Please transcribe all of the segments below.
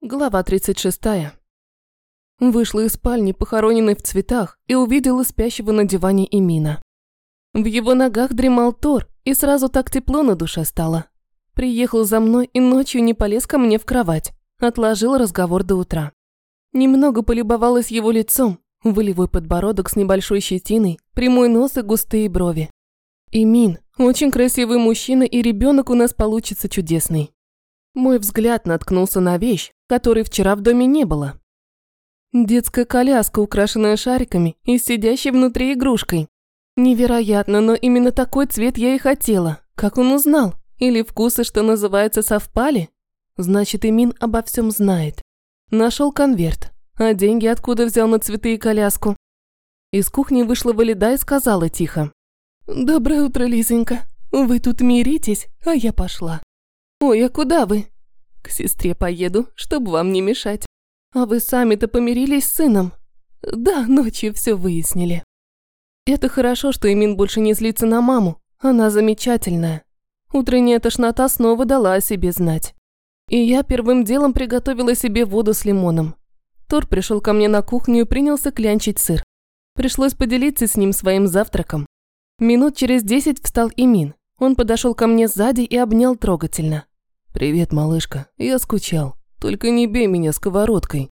Глава 36. Вышла из спальни, похороненной в цветах, и увидела спящего на диване Имина. В его ногах дремал Тор, и сразу так тепло на душе стало. Приехал за мной и ночью не полез ко мне в кровать. Отложил разговор до утра. Немного полюбовалась его лицом, волевой подбородок с небольшой щетиной, прямой нос и густые брови. Имин, очень красивый мужчина и ребенок у нас получится чудесный. Мой взгляд наткнулся на вещь, которой вчера в доме не было. Детская коляска, украшенная шариками и сидящей внутри игрушкой. Невероятно, но именно такой цвет я и хотела. Как он узнал? Или вкусы, что называется, совпали? Значит, Имин обо всем знает. Нашел конверт. А деньги откуда взял на цветы и коляску? Из кухни вышла Валида и сказала тихо. «Доброе утро, Лизонька. Вы тут миритесь, а я пошла». «Ой, а куда вы?» К сестре поеду, чтобы вам не мешать. А вы сами-то помирились с сыном? Да, ночью все выяснили. Это хорошо, что Эмин больше не злится на маму. Она замечательная. Утренняя тошнота снова дала о себе знать. И я первым делом приготовила себе воду с лимоном. Тор пришел ко мне на кухню и принялся клянчить сыр. Пришлось поделиться с ним своим завтраком. Минут через десять встал Имин. Он подошел ко мне сзади и обнял трогательно. «Привет, малышка. Я скучал. Только не бей меня сковородкой».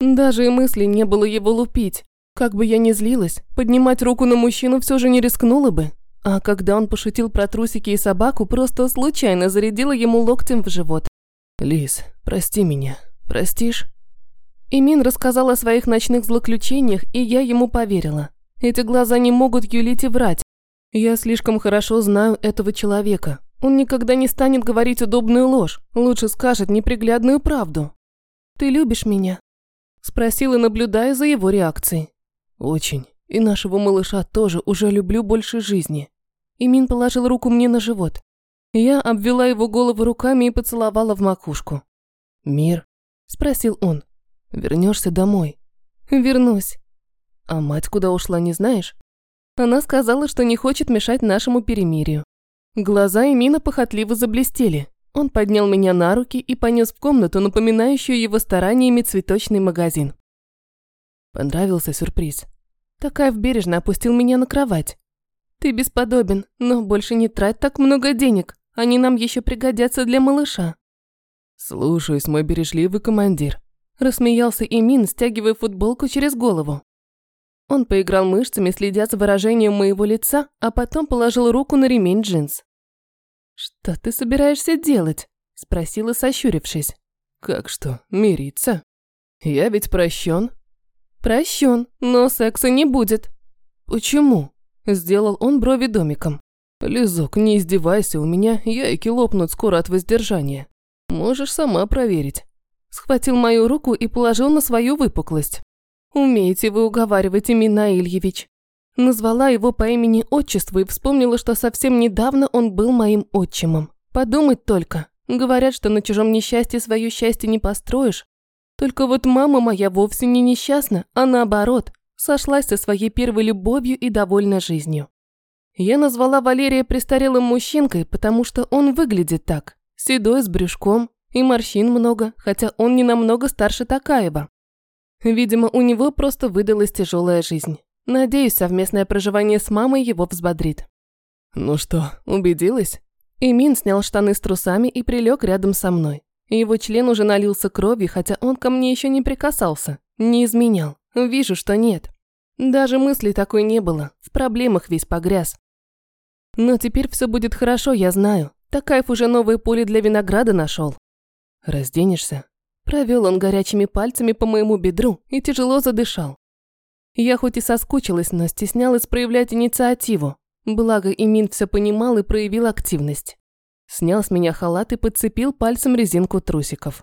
Даже и мысли не было его лупить. Как бы я ни злилась, поднимать руку на мужчину все же не рискнула бы. А когда он пошутил про трусики и собаку, просто случайно зарядила ему локтем в живот. «Лис, прости меня. Простишь?» Имин рассказал о своих ночных злоключениях, и я ему поверила. Эти глаза не могут юлить и врать. Я слишком хорошо знаю этого человека. Он никогда не станет говорить удобную ложь, лучше скажет неприглядную правду. «Ты любишь меня?» Спросила, наблюдая за его реакцией. «Очень. И нашего малыша тоже уже люблю больше жизни». Имин положил руку мне на живот. Я обвела его голову руками и поцеловала в макушку. «Мир?» – спросил он. Вернешься домой?» «Вернусь». «А мать куда ушла, не знаешь?» Она сказала, что не хочет мешать нашему перемирию. Глаза Эмина похотливо заблестели. Он поднял меня на руки и понес в комнату, напоминающую его стараниями цветочный магазин. Понравился сюрприз. Такаев бережно опустил меня на кровать. «Ты бесподобен, но больше не трать так много денег. Они нам еще пригодятся для малыша». «Слушаюсь, мой бережливый командир», – рассмеялся Эмин, стягивая футболку через голову. Он поиграл мышцами, следя за выражением моего лица, а потом положил руку на ремень джинс. «Что ты собираешься делать?» – спросила, сощурившись. «Как что, мириться? Я ведь прощен?» «Прощен, но секса не будет». «Почему?» – сделал он брови домиком. «Лизок, не издевайся, у меня яйки лопнут скоро от воздержания. Можешь сама проверить». Схватил мою руку и положил на свою выпуклость. «Умеете вы уговаривать, Имина Ильевич». Назвала его по имени-отчеству и вспомнила, что совсем недавно он был моим отчимом. Подумать только. Говорят, что на чужом несчастье свое счастье не построишь. Только вот мама моя вовсе не несчастна, а наоборот, сошлась со своей первой любовью и довольна жизнью. Я назвала Валерия престарелым мужчинкой, потому что он выглядит так. Седой, с брюшком, и морщин много, хотя он не намного старше Такаева. Видимо, у него просто выдалась тяжелая жизнь. Надеюсь, совместное проживание с мамой его взбодрит. «Ну что, убедилась?» Имин снял штаны с трусами и прилег рядом со мной. Его член уже налился кровью, хотя он ко мне еще не прикасался. Не изменял. Вижу, что нет. Даже мысли такой не было. В проблемах весь погряз. Но теперь все будет хорошо, я знаю. Такаев уже новое поле для винограда нашел. Разденешься? Провел он горячими пальцами по моему бедру и тяжело задышал. Я хоть и соскучилась, но стеснялась проявлять инициативу. Благо, Имин все понимал и проявил активность. Снял с меня халат и подцепил пальцем резинку трусиков.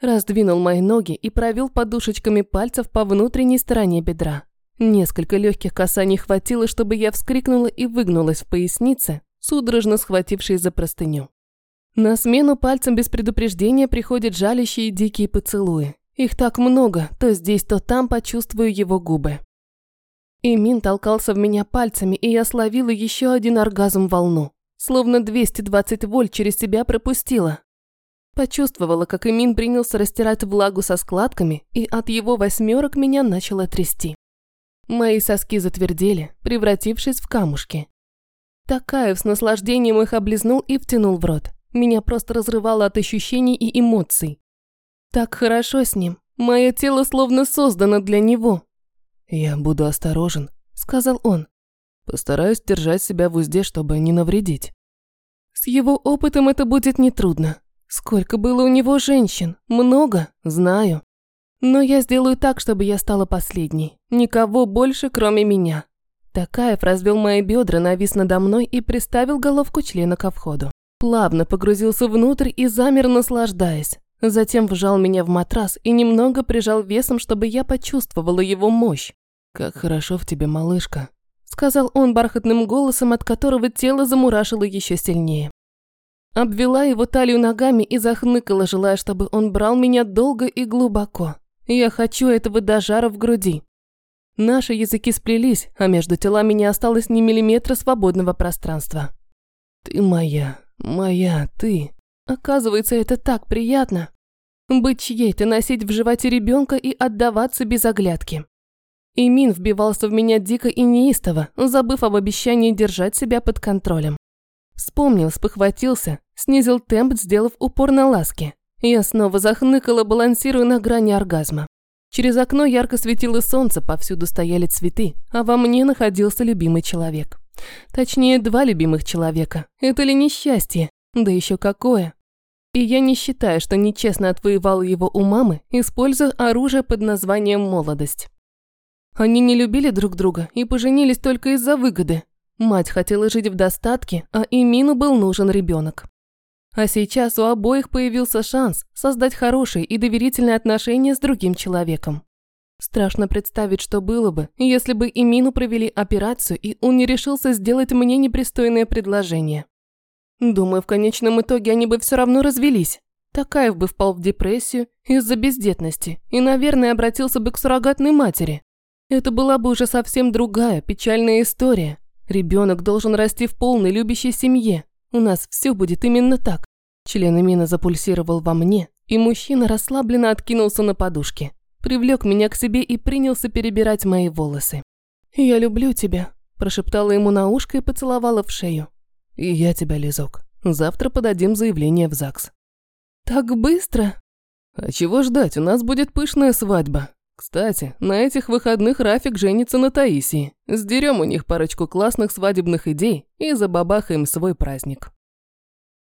Раздвинул мои ноги и провел подушечками пальцев по внутренней стороне бедра. Несколько легких касаний хватило, чтобы я вскрикнула и выгнулась в пояснице, судорожно схватившись за простыню. На смену пальцам без предупреждения приходят жалящие дикие поцелуи. Их так много, то здесь, то там почувствую его губы. Имин толкался в меня пальцами, и я словила еще один оргазм волну. Словно 220 вольт через себя пропустила. Почувствовала, как Эмин принялся растирать влагу со складками, и от его восьмерок меня начало трясти. Мои соски затвердели, превратившись в камушки. Такаев с наслаждением их облизнул и втянул в рот. Меня просто разрывало от ощущений и эмоций. Так хорошо с ним. Мое тело словно создано для него. «Я буду осторожен», — сказал он. «Постараюсь держать себя в узде, чтобы не навредить». С его опытом это будет нетрудно. Сколько было у него женщин? Много, знаю. Но я сделаю так, чтобы я стала последней. Никого больше, кроме меня. Такаев развел мои бедра, навис надо мной и приставил головку члена ко входу. Плавно погрузился внутрь и замер, наслаждаясь. Затем вжал меня в матрас и немного прижал весом, чтобы я почувствовала его мощь. «Как хорошо в тебе, малышка», – сказал он бархатным голосом, от которого тело замурашило еще сильнее. Обвела его талию ногами и захныкала, желая, чтобы он брал меня долго и глубоко. Я хочу этого до жара в груди. Наши языки сплелись, а между телами не осталось ни миллиметра свободного пространства. «Ты моя, моя, ты». Оказывается, это так приятно. Быть чьей-то, носить в животе ребенка и отдаваться без оглядки. Имин вбивался в меня дико и неистово, забыв об обещании держать себя под контролем. Вспомнил, спохватился, снизил темп, сделав упор на ласки. Я снова захныкала, балансируя на грани оргазма. Через окно ярко светило солнце, повсюду стояли цветы, а во мне находился любимый человек. Точнее, два любимых человека. Это ли несчастье? Да еще какое. И я не считаю, что нечестно отвоевала его у мамы, используя оружие под названием «молодость». Они не любили друг друга и поженились только из-за выгоды, Мать хотела жить в достатке, а Имину был нужен ребенок. А сейчас у обоих появился шанс создать хорошие и доверительные отношения с другим человеком. Страшно представить, что было бы, если бы Имину провели операцию, и он не решился сделать мне непристойное предложение. Думаю, в конечном итоге они бы все равно развелись. Такаев бы впал в депрессию из-за бездетности и, наверное, обратился бы к суррогатной матери. Это была бы уже совсем другая, печальная история, Ребенок должен расти в полной любящей семье. У нас все будет именно так. Член Эмина запульсировал во мне, и мужчина расслабленно откинулся на подушке. Привлек меня к себе и принялся перебирать мои волосы. «Я люблю тебя», – прошептала ему на ушко и поцеловала в шею. «И я тебя, Лизок. Завтра подадим заявление в ЗАГС». «Так быстро?» «А чего ждать? У нас будет пышная свадьба. Кстати, на этих выходных Рафик женится на Таисии. Сдерем у них парочку классных свадебных идей и забабахаем свой праздник.